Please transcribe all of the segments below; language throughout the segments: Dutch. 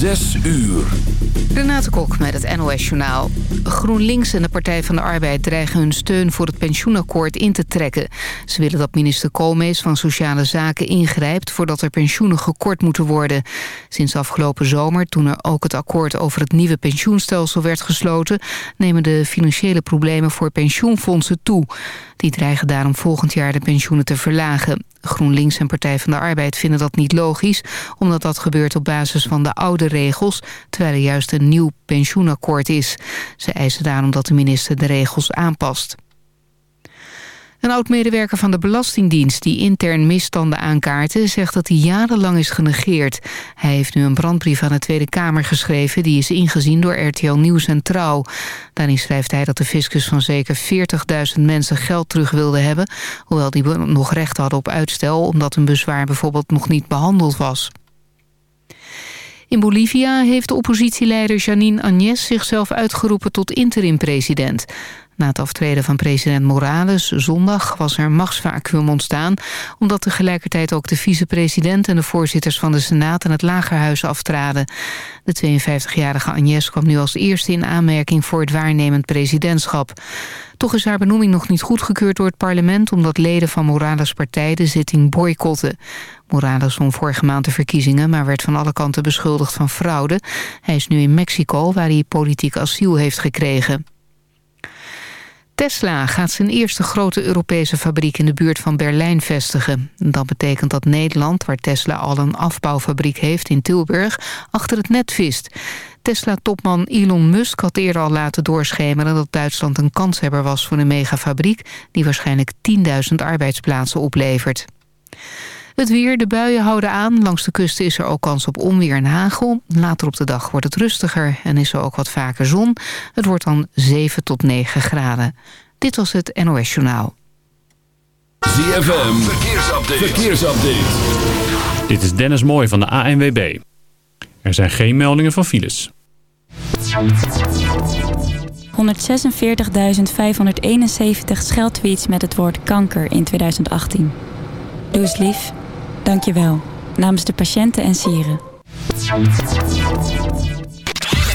Zes uur. Renate Kok met het NOS Journaal. GroenLinks en de Partij van de Arbeid dreigen hun steun voor het pensioenakkoord in te trekken. Ze willen dat minister Koolmees van Sociale Zaken ingrijpt... voordat er pensioenen gekort moeten worden. Sinds afgelopen zomer, toen er ook het akkoord over het nieuwe pensioenstelsel werd gesloten... nemen de financiële problemen voor pensioenfondsen toe. Die dreigen daarom volgend jaar de pensioenen te verlagen. GroenLinks en Partij van de Arbeid vinden dat niet logisch... omdat dat gebeurt op basis van de oude regels... terwijl er juist een nieuw pensioenakkoord is. Ze eisen daarom dat de minister de regels aanpast. Een oud-medewerker van de Belastingdienst die intern misstanden aankaarten... zegt dat hij jarenlang is genegeerd. Hij heeft nu een brandbrief aan de Tweede Kamer geschreven... die is ingezien door RTL Nieuws en Trouw. Daarin schrijft hij dat de fiscus van zeker 40.000 mensen geld terug wilde hebben... hoewel die nog recht hadden op uitstel... omdat een bezwaar bijvoorbeeld nog niet behandeld was. In Bolivia heeft de oppositieleider Janine Áñez zichzelf uitgeroepen tot interim-president. Na het aftreden van president Morales zondag was er machtsvacuum ontstaan... omdat tegelijkertijd ook de vicepresident en de voorzitters van de Senaat... en het Lagerhuis aftraden. De 52-jarige Agnes kwam nu als eerste in aanmerking voor het waarnemend presidentschap. Toch is haar benoeming nog niet goedgekeurd door het parlement... omdat leden van Morales' partij de zitting boycotten. Morales won vorige maand de verkiezingen... maar werd van alle kanten beschuldigd van fraude. Hij is nu in Mexico, waar hij politiek asiel heeft gekregen. Tesla gaat zijn eerste grote Europese fabriek in de buurt van Berlijn vestigen. Dat betekent dat Nederland, waar Tesla al een afbouwfabriek heeft in Tilburg, achter het net vist. Tesla-topman Elon Musk had eerder al laten doorschemeren dat Duitsland een kanshebber was voor een megafabriek die waarschijnlijk 10.000 arbeidsplaatsen oplevert. Het weer, de buien houden aan. Langs de kusten is er ook kans op onweer en hagel. Later op de dag wordt het rustiger en is er ook wat vaker zon. Het wordt dan 7 tot 9 graden. Dit was het NOS Journaal. ZFM, verkeersupdate. verkeersupdate. Dit is Dennis Mooij van de ANWB. Er zijn geen meldingen van files. 146.571 scheldtweets met het woord kanker in 2018. Doe eens lief. Dank je wel. Namens de patiënten en sieren.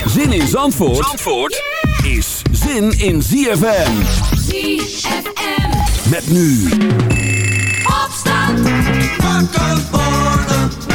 Zin in Zandvoort, Zandvoort is zin in ZFM. ZFM. Met nu. Opstand. Wakker worden.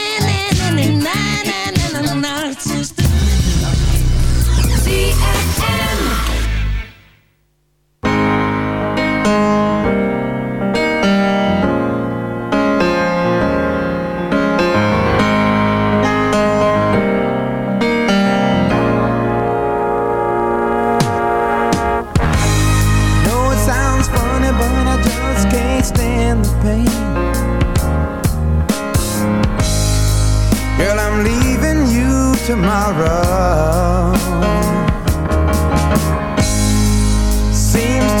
Seems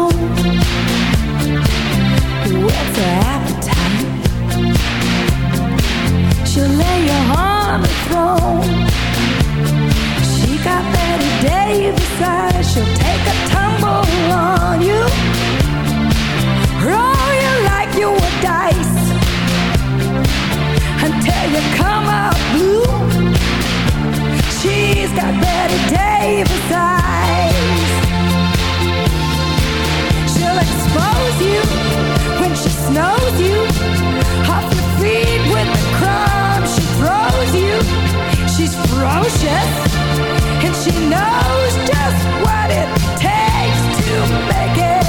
She got Betty Davis eyes. She'll take a tumble on you. Roll you like you were dice until you come out blue. She's got Betty Davis eyes. She'll expose you when she snows you. Off your feet with the crumbs she throws you. She's ferocious. And she knows just what it takes to make it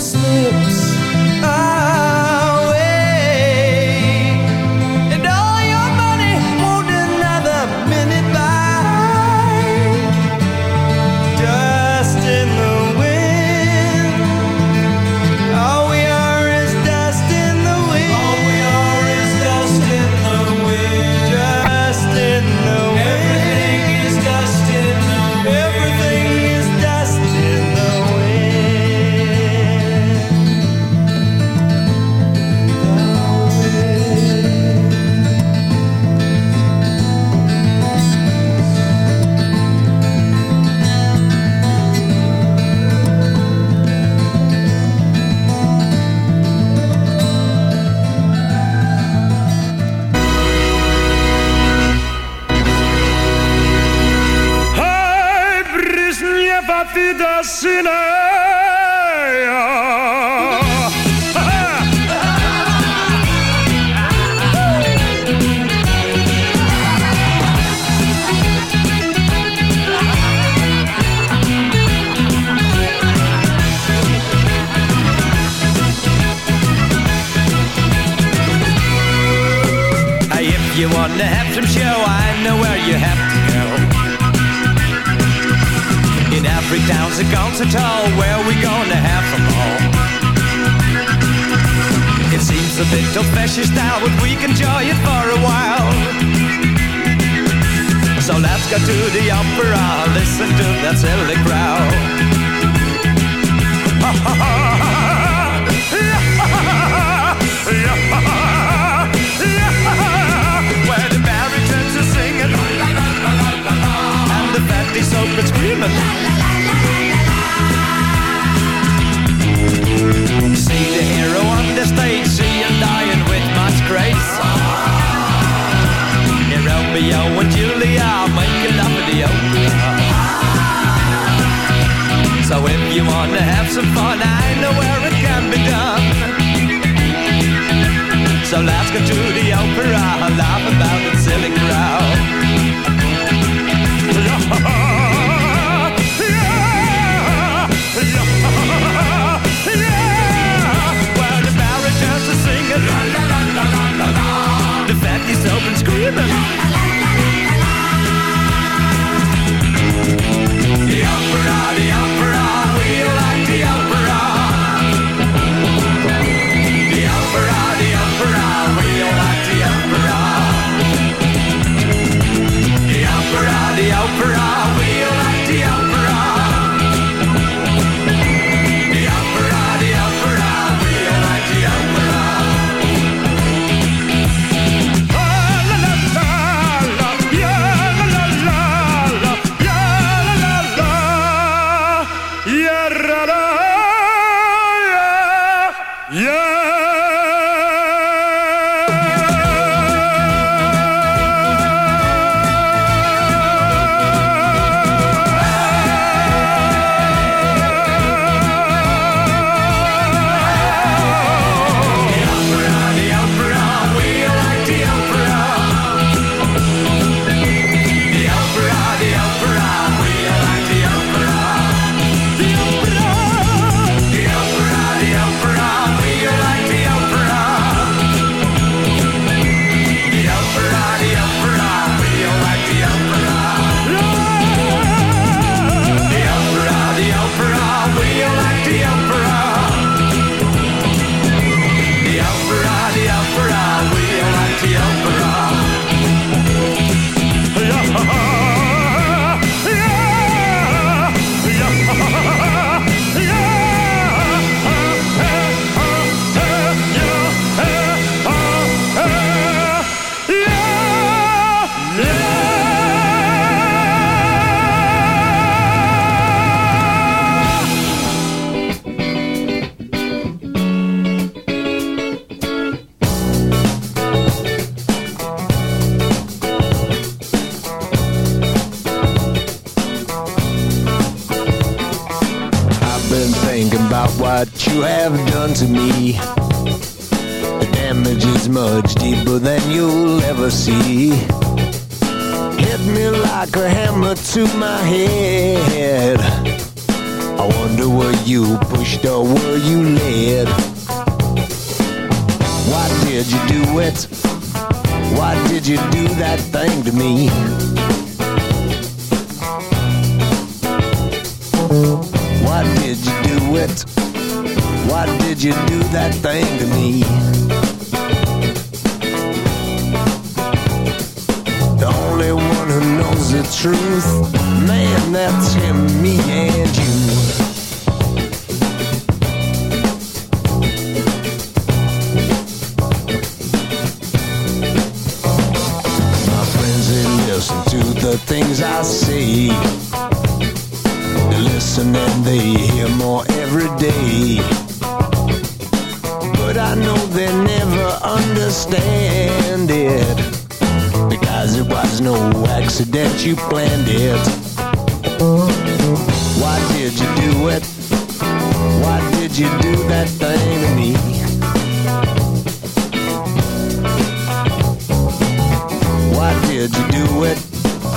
slip the things I see. They listen and they hear more every day. But I know they never understand it. Because it was no accident, you planned it. Why did you do it? Why did you do that thing to me? Why did you do it?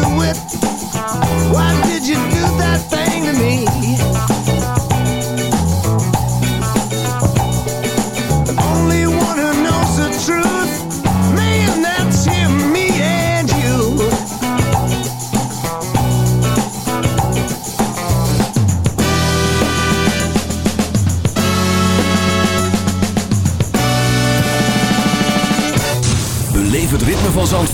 do it.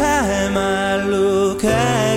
time I look at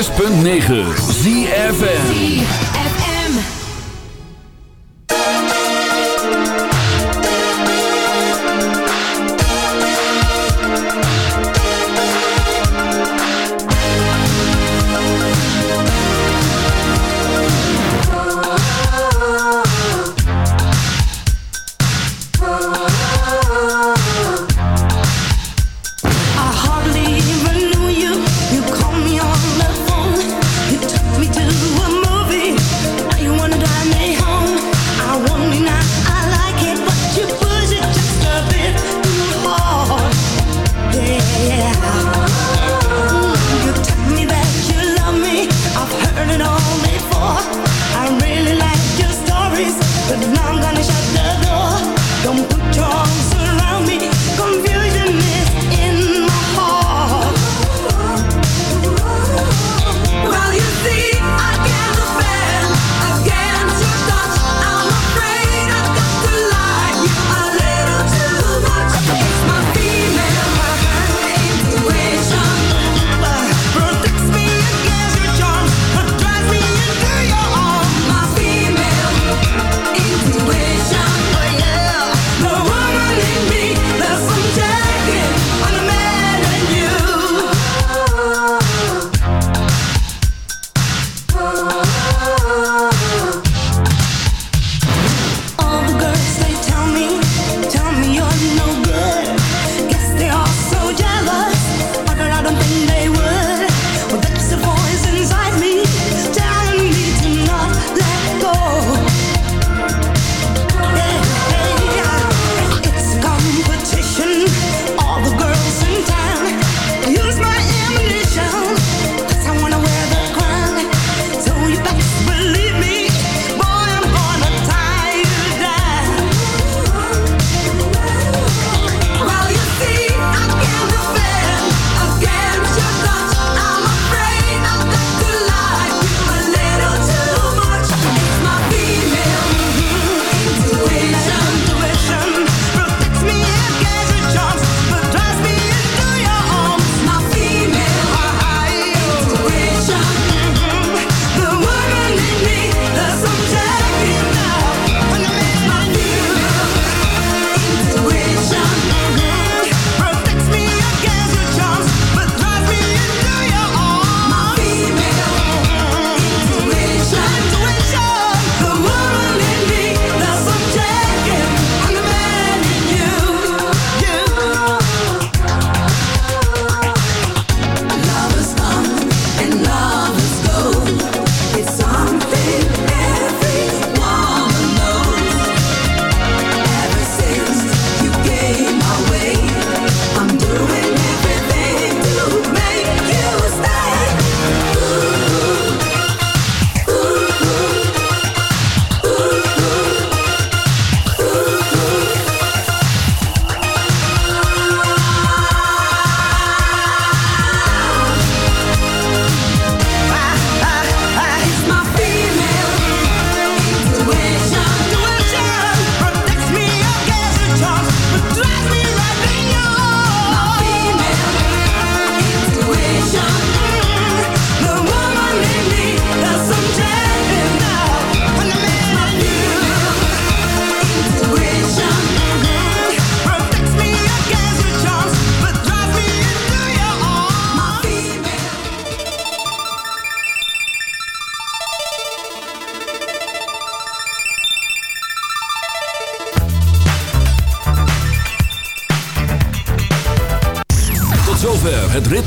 6.9